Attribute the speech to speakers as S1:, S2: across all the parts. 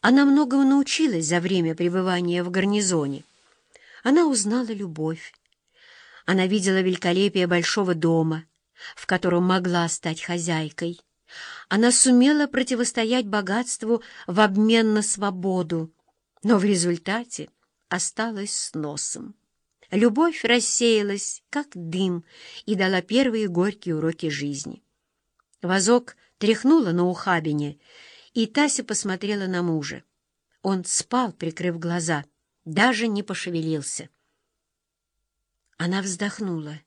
S1: Она многому научилась за время пребывания в гарнизоне. Она узнала любовь. Она видела великолепие большого дома, в котором могла стать хозяйкой. Она сумела противостоять богатству в обмен на свободу, но в результате осталась с носом. Любовь рассеялась, как дым, и дала первые горькие уроки жизни. Вазок тряхнула на ухабине, и Тася посмотрела на мужа. Он спал, прикрыв глаза, даже не пошевелился. Она вздохнула.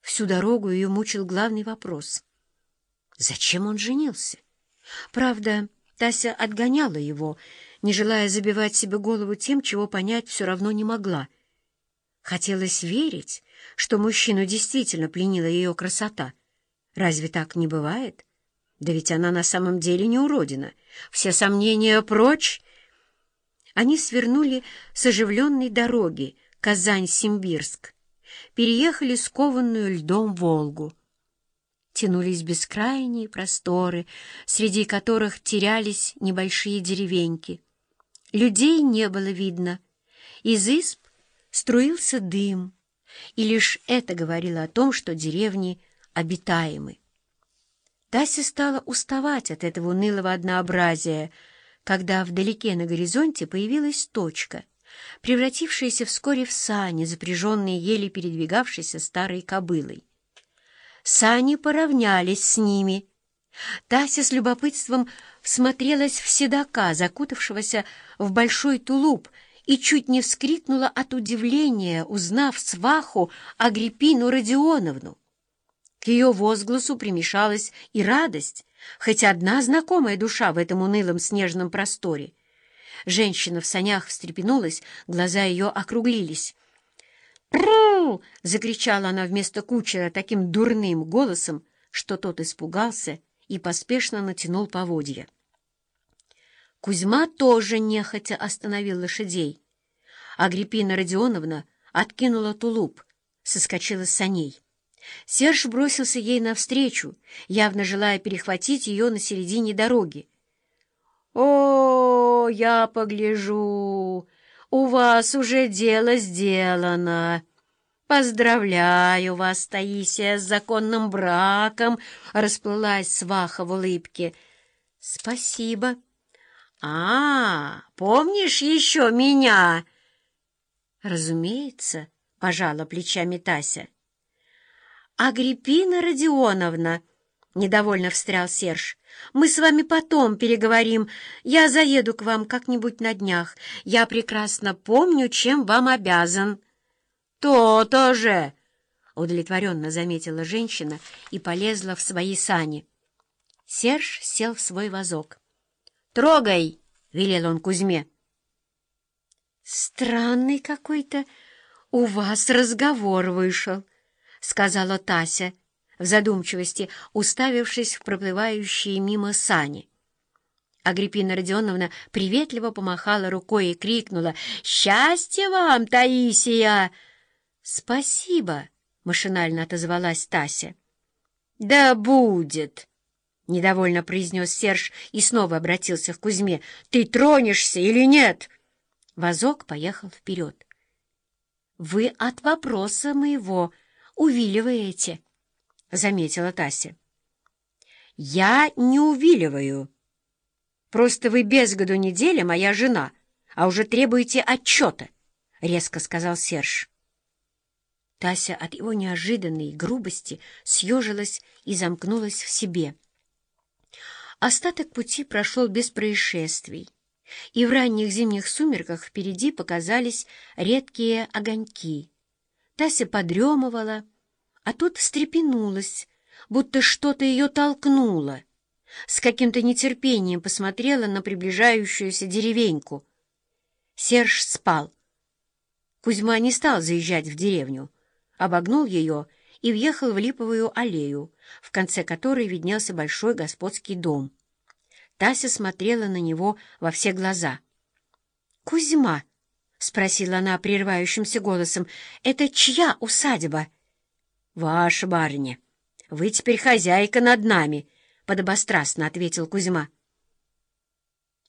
S1: Всю дорогу ее мучил главный вопрос. Зачем он женился? Правда, Тася отгоняла его, не желая забивать себе голову тем, чего понять все равно не могла. Хотелось верить, что мужчину действительно пленила ее красота. Разве так не бывает? Да ведь она на самом деле не уродина. Все сомнения прочь. Они свернули с оживленной дороги Казань-Симбирск, переехали скованную льдом Волгу. Тянулись бескрайние просторы, среди которых терялись небольшие деревеньки. Людей не было видно. Из изб струился дым, и лишь это говорило о том, что деревни обитаемы. Тася стала уставать от этого унылого однообразия, когда вдалеке на горизонте появилась точка, превратившаяся вскоре в сани, запряженные еле передвигавшейся старой кобылой. Сани поравнялись с ними. Тася с любопытством всмотрелась в седока, закутавшегося в большой тулуп, и чуть не вскрикнула от удивления, узнав сваху Агриппину Родионовну. К ее возгласу примешалась и радость, хоть одна знакомая душа в этом унылом снежном просторе. Женщина в санях встрепенулась, глаза ее округлились. «Пру!» — закричала она вместо кучера таким дурным голосом, что тот испугался и поспешно натянул поводья. Кузьма тоже нехотя остановил лошадей. Агриппина Родионовна откинула тулуп, соскочила с саней. Серж бросился ей навстречу, явно желая перехватить ее на середине дороги. «О, я погляжу, у вас уже дело сделано. Поздравляю вас, Таисия, с законным браком!» — расплылась сваха в улыбке. «Спасибо». «А, помнишь еще меня?» «Разумеется», — пожала плечами Тася. «Агриппина Родионовна!» — недовольно встрял Серж. «Мы с вами потом переговорим. Я заеду к вам как-нибудь на днях. Я прекрасно помню, чем вам обязан». «То-то же!» — удовлетворенно заметила женщина и полезла в свои сани. Серж сел в свой вазок. «Трогай!» — велел он Кузьме. «Странный какой-то у вас разговор вышел», — сказала Тася, в задумчивости уставившись в проплывающие мимо сани. Агриппина Родионовна приветливо помахала рукой и крикнула «Счастья вам, Таисия!» «Спасибо!» — машинально отозвалась Тася. «Да будет!» — недовольно произнес Серж и снова обратился к Кузьме. «Ты тронешься или нет?» Вазок поехал вперед. «Вы от вопроса моего увиливаете», — заметила Тася. «Я не увиливаю. Просто вы без году недели моя жена, а уже требуете отчета», — резко сказал Серж. Тася от его неожиданной грубости съежилась и замкнулась в себе. Остаток пути прошел без происшествий и в ранних зимних сумерках впереди показались редкие огоньки. Тася подремывала, а тут встрепенулась, будто что-то ее толкнуло. С каким-то нетерпением посмотрела на приближающуюся деревеньку. Серж спал. Кузьма не стал заезжать в деревню, обогнул ее и въехал в липовую аллею, в конце которой виднелся большой господский дом. Тася смотрела на него во все глаза. «Кузьма!» — спросила она прерывающимся голосом. «Это чья усадьба?» «Ваша барыня. Вы теперь хозяйка над нами», — подобострастно ответил Кузьма.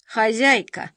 S1: «Хозяйка!»